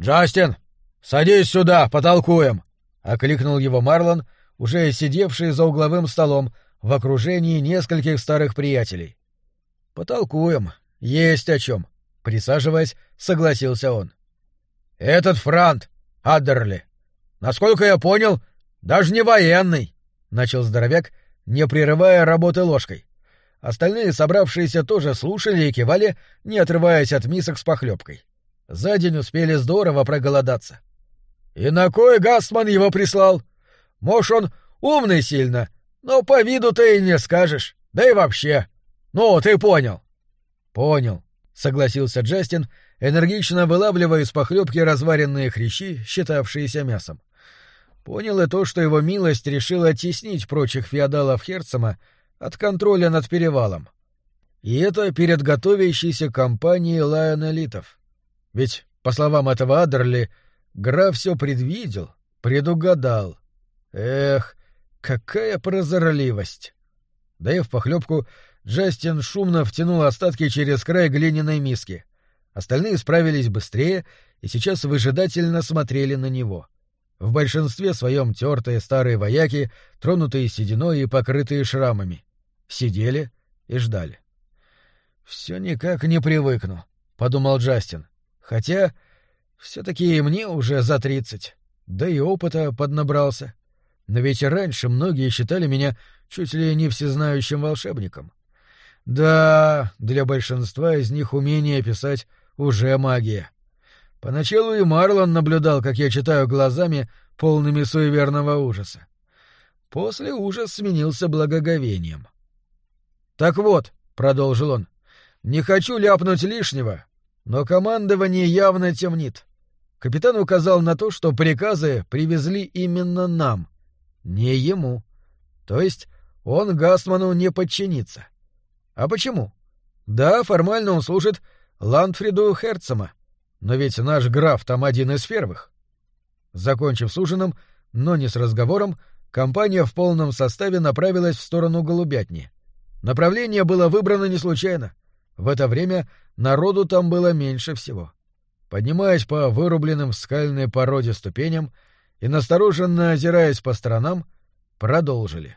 «Джастин, садись сюда, потолкуем!» — окликнул его Марлон, уже сидевший за угловым столом в окружении нескольких старых приятелей. «Потолкуем. Есть о чем. Присаживаясь, согласился он. «Этот Франт, Аддерли, насколько я понял, даже не военный», — начал здоровяк, не прерывая работы ложкой. Остальные собравшиеся тоже слушали и кивали, не отрываясь от мисок с похлебкой. За день успели здорово проголодаться. «И на кой Гастман его прислал? Может, он умный сильно, но по виду ты и не скажешь, да и вообще. Ну, ты понял». «Понял», — согласился Джастин, энергично вылавливая из похлебки разваренные хрящи, считавшиеся мясом. Понял и то, что его милость решила оттеснить прочих феодалов Херцема от контроля над перевалом. И это перед готовящейся кампанией лайонелитов. Ведь, по словам этого Адерли, граф все предвидел, предугадал. Эх, какая прозорливость! Да и в похлебку Джастин шумно втянул остатки через край глиняной миски. Остальные справились быстрее и сейчас выжидательно смотрели на него. В большинстве своем тертые старые вояки, тронутые сединой и покрытые шрамами. Сидели и ждали. «Все никак не привыкну», — подумал Джастин. «Хотя все-таки мне уже за тридцать, да и опыта поднабрался. Но ведь раньше многие считали меня чуть ли не всезнающим волшебником. Да, для большинства из них умение писать уже магия. Поначалу и Марлон наблюдал, как я читаю глазами, полными суеверного ужаса. После ужас сменился благоговением. «Так вот», — продолжил он, — «не хочу ляпнуть лишнего, но командование явно темнит. Капитан указал на то, что приказы привезли именно нам, не ему. То есть он Гасману не подчинится. А почему? Да, формально он служит Ландфриду Херцема, но ведь наш граф там один из первых. Закончив с ужином, но не с разговором, компания в полном составе направилась в сторону голубятни. Направление было выбрано не случайно. В это время народу там было меньше всего. Поднимаясь по вырубленным в скальной породе ступеням и настороженно озираясь по сторонам, продолжили.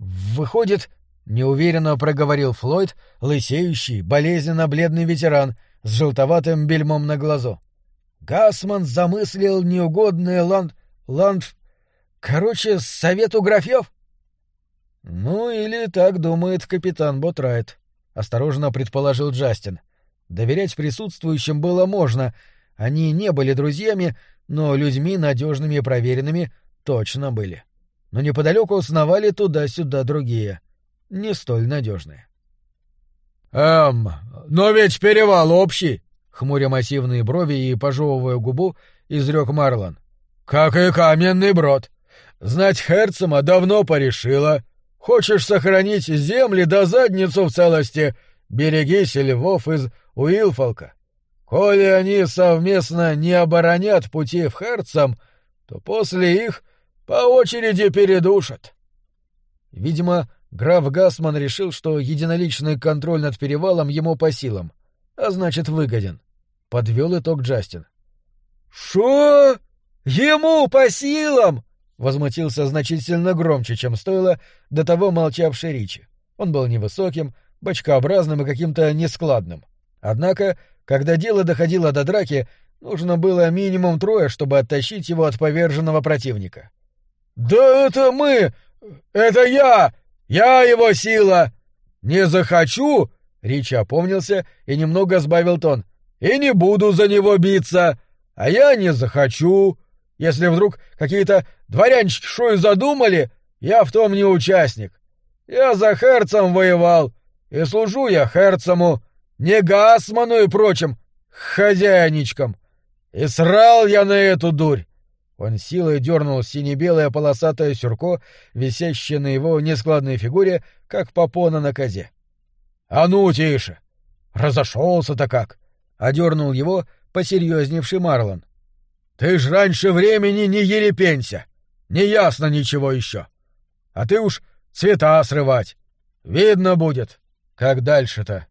«Выходит, неуверенно проговорил Флойд, лысеющий, болезненно бледный ветеран с желтоватым бельмом на глазу. Гасман замыслил неугодное ланд... ланд... Короче, совету графьев? Ну, или так думает капитан Ботрайт, осторожно предположил Джастин. Доверять присутствующим было можно. Они не были друзьями, но людьми надежными и проверенными точно были. Но неподалеку сновали туда-сюда другие — не столь надежные. «Эм, но ведь перевал общий!» — хмуря массивные брови и пожевывая губу, изрек Марлон. «Как и каменный брод. Знать Херцема давно порешила. Хочешь сохранить земли до задницу в целости, берегись львов из Уилфолка. Коли они совместно не оборонят пути в Херцем, то после их по очереди передушат». Видимо, Граф Гасман решил, что единоличный контроль над перевалом ему по силам, а значит выгоден. Подвел итог Джастин. «Шо? Ему по силам?» — возмутился значительно громче, чем стоило до того молчавший Ричи. Он был невысоким, бочкообразным и каким-то нескладным. Однако, когда дело доходило до драки, нужно было минимум трое, чтобы оттащить его от поверженного противника. «Да это мы! Это я! «Я его сила! Не захочу!» — Ричи опомнился и немного сбавил тон. «И не буду за него биться! А я не захочу! Если вдруг какие-то дворянчики и задумали, я в том не участник. Я за Херцем воевал, и служу я Херцему, не Гасману и прочим хозяйничкам. И срал я на эту дурь. Он силой дернул сине-белое полосатое сюрко, висящее на его нескладной фигуре, как попона на козе. — А ну, тише! Разошелся-то как! — одернул его посерьезневший Марлон. — Ты ж раньше времени не ерепенься! Не ясно ничего еще! А ты уж цвета срывать! Видно будет, как дальше-то.